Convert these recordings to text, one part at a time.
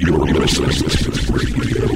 You're listening to Radio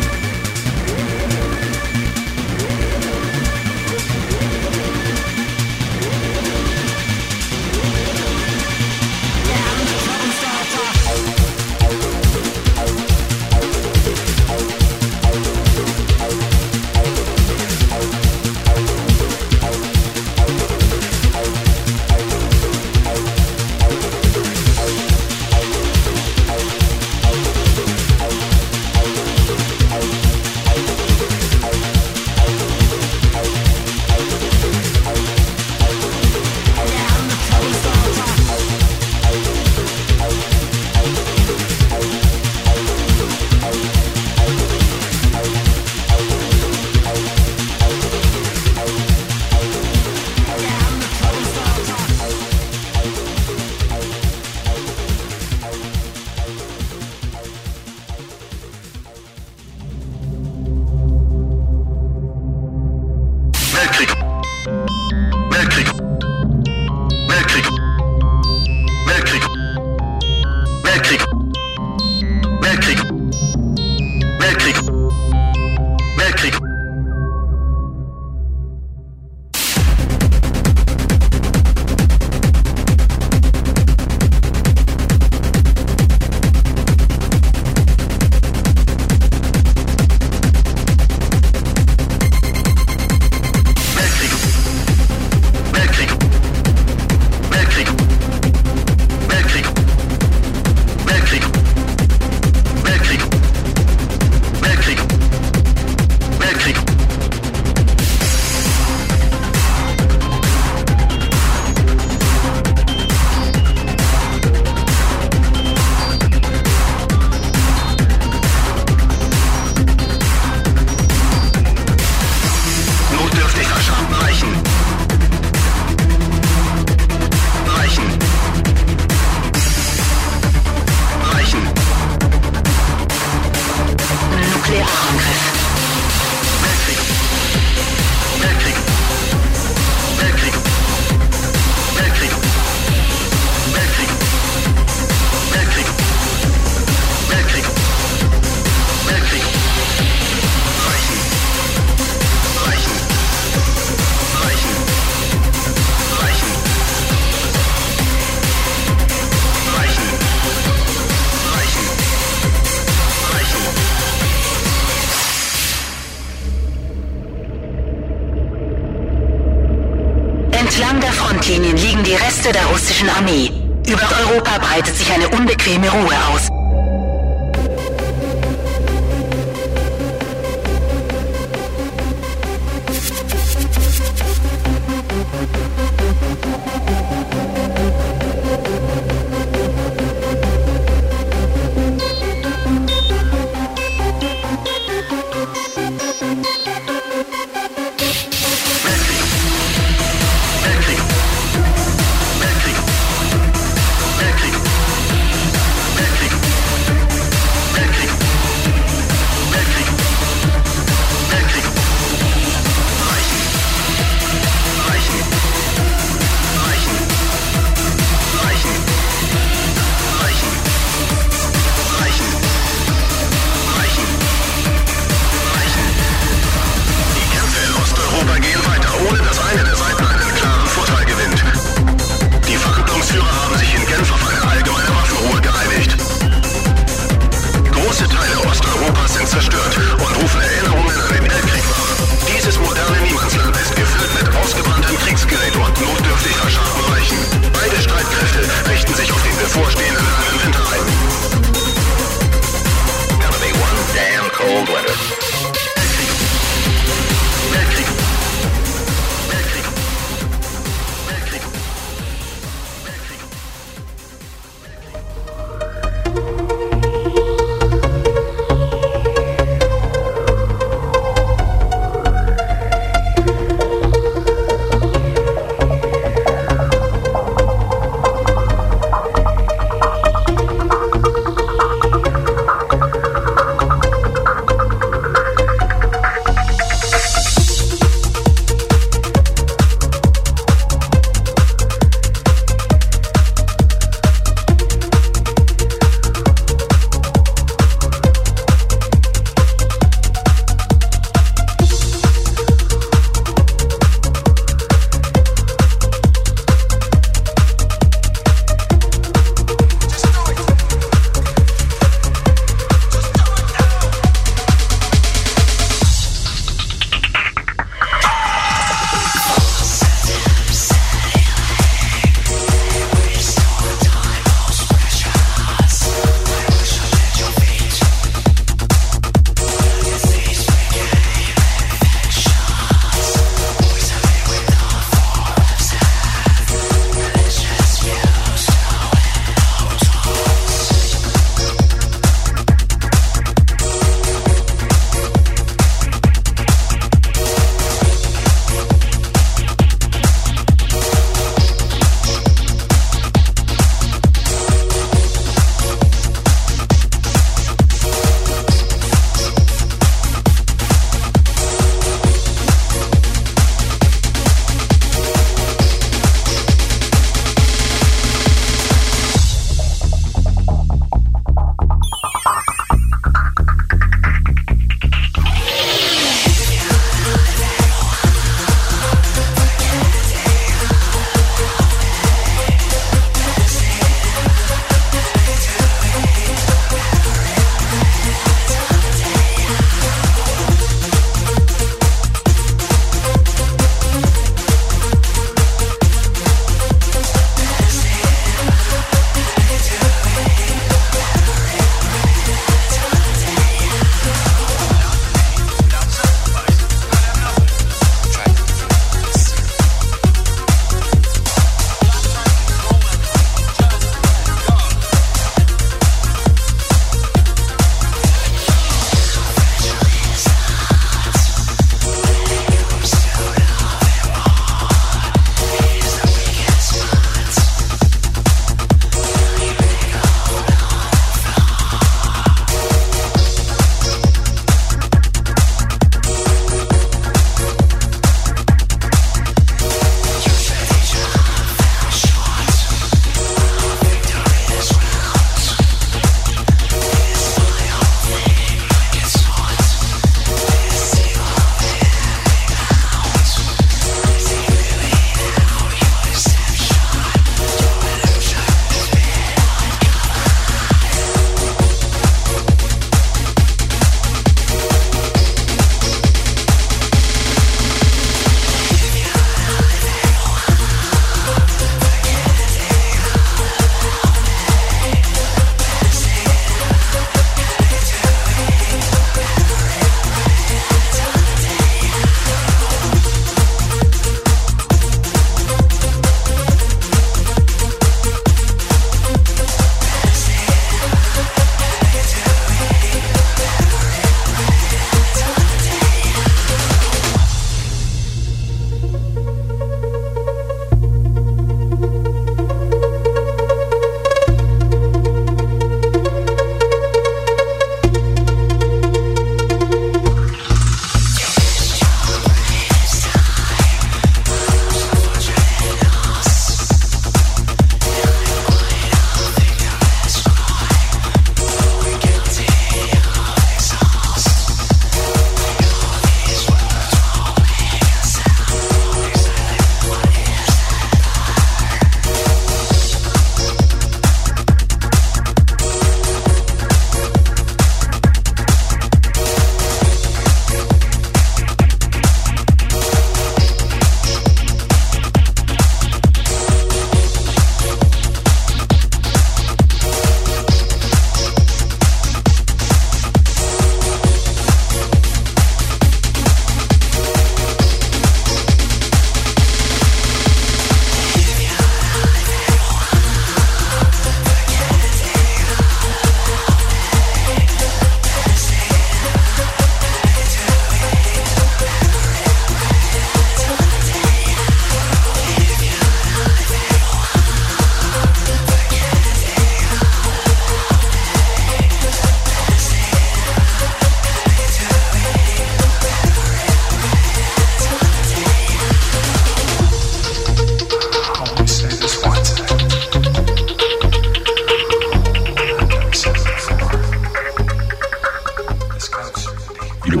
You're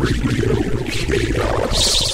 Radio Chaos.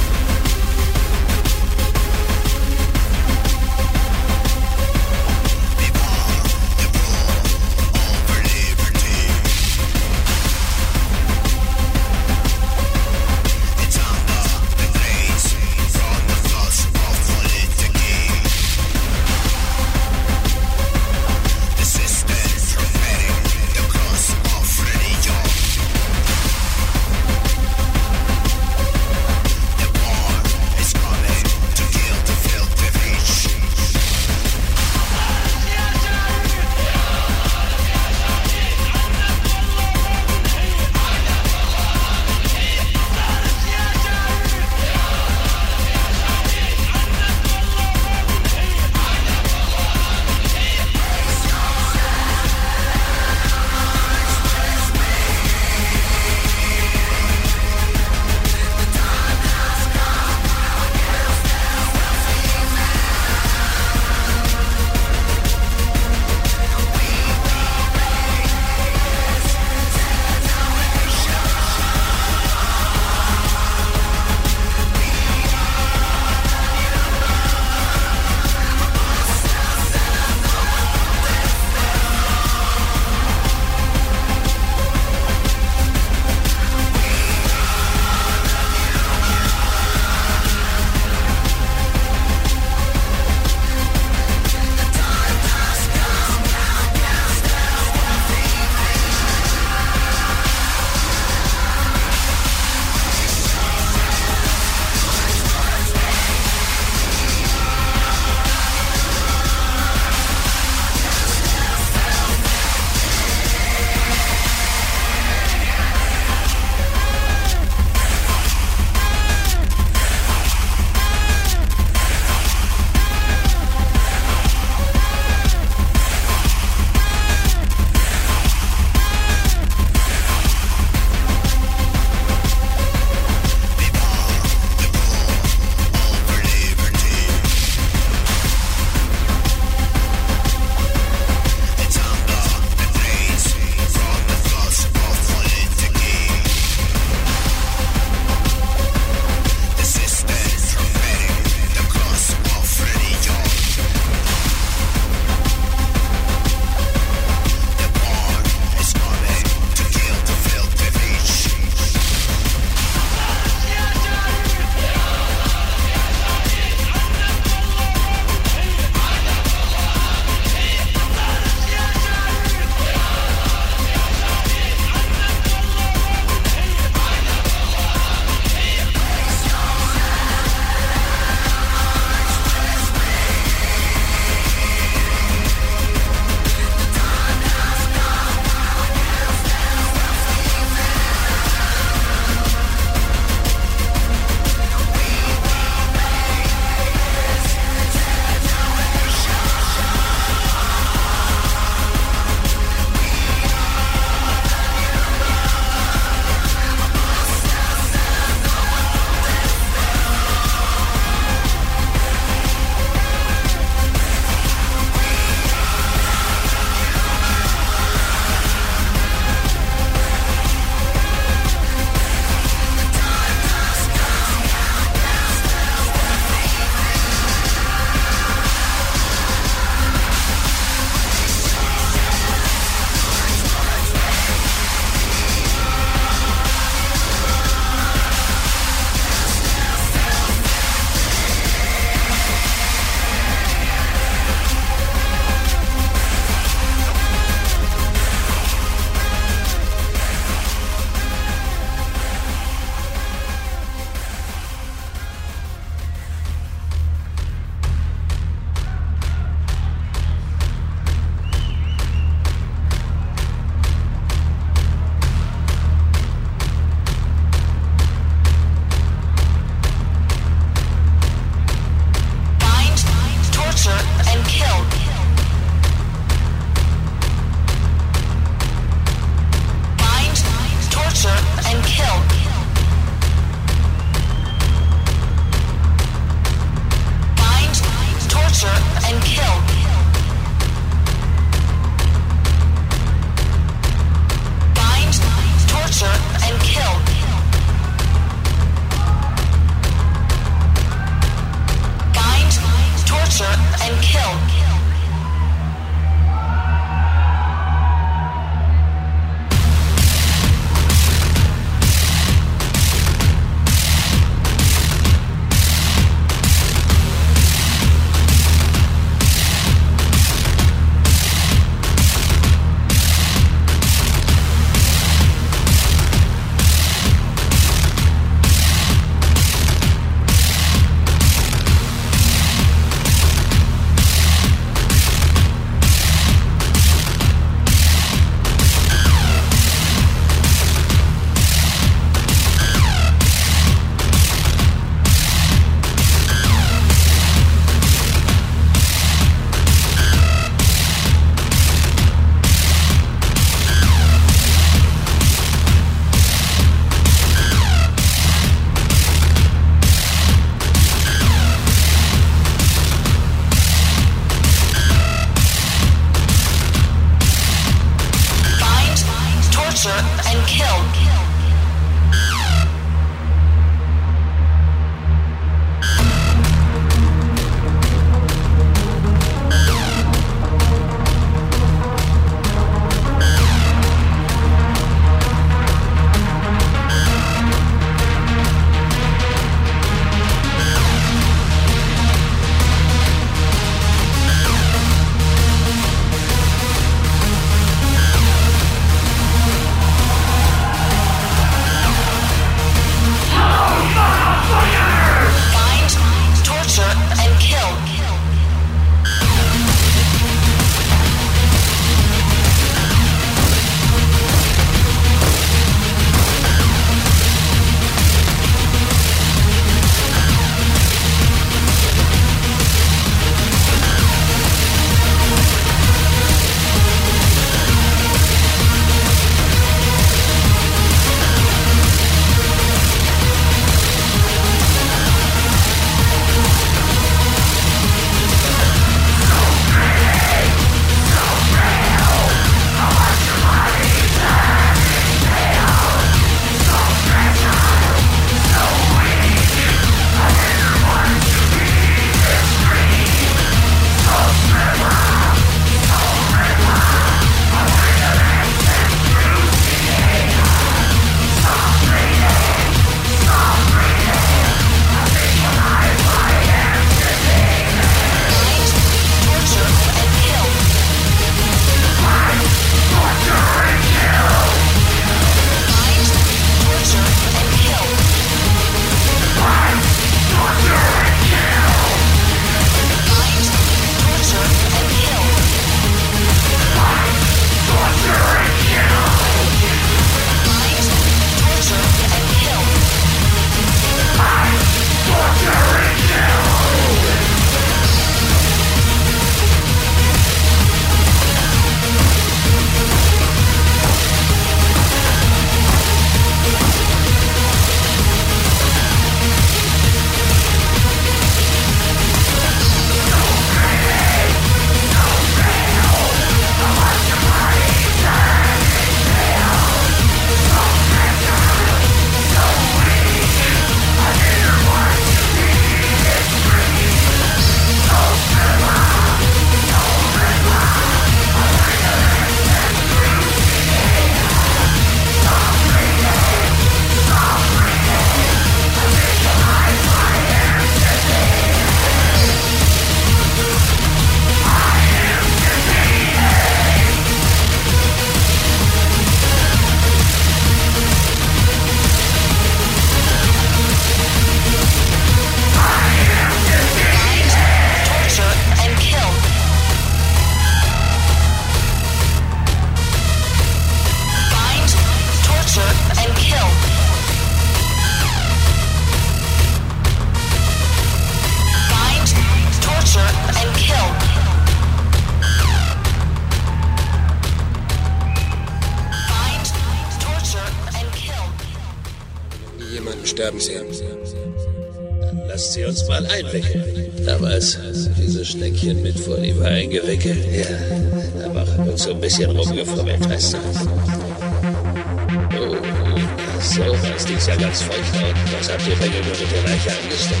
Ganz feucht unten. Was habt ihr Bengel nur mit der Leiche angestellt?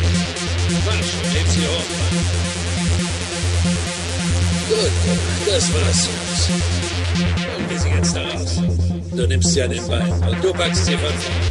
Quatsch, hebt sie hoch, Mann. Gut, das war's, Jungs. Holen wir sie jetzt da raus. Du nimmst sie an den Bein und du packst sie von vorn.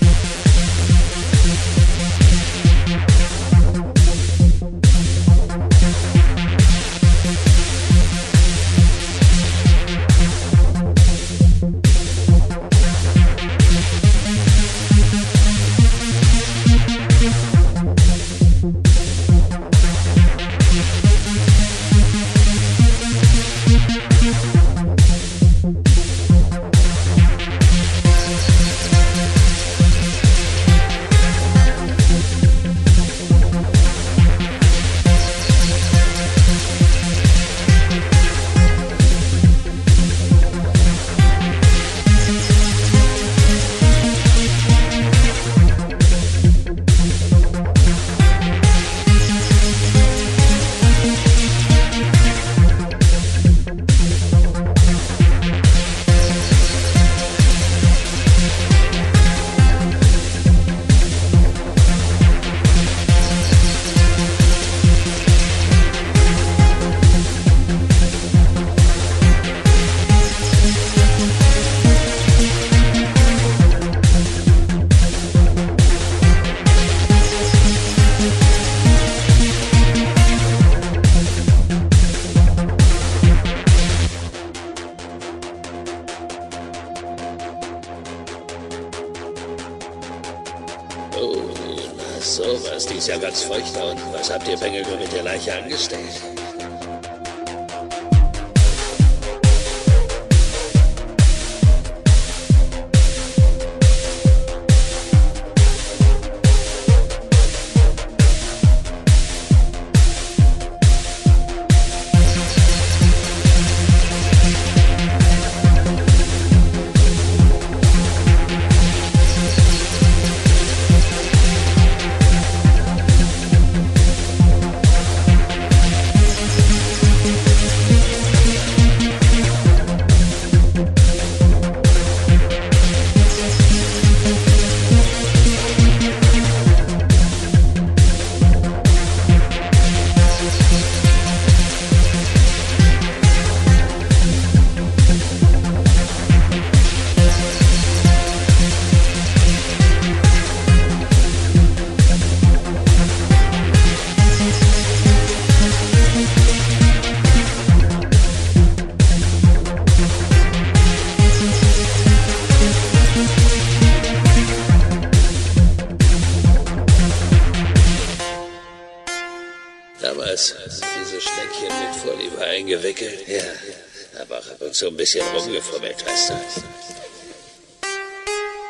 Und zu ein bisschen rumgefummelt, weißt du.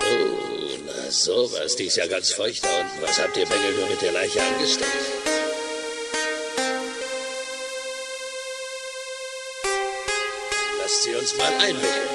Oh, na sowas, die ist ja ganz feucht da unten. Was habt ihr Bengel nur mit der Leiche angestellt? Lasst sie uns mal einwickeln.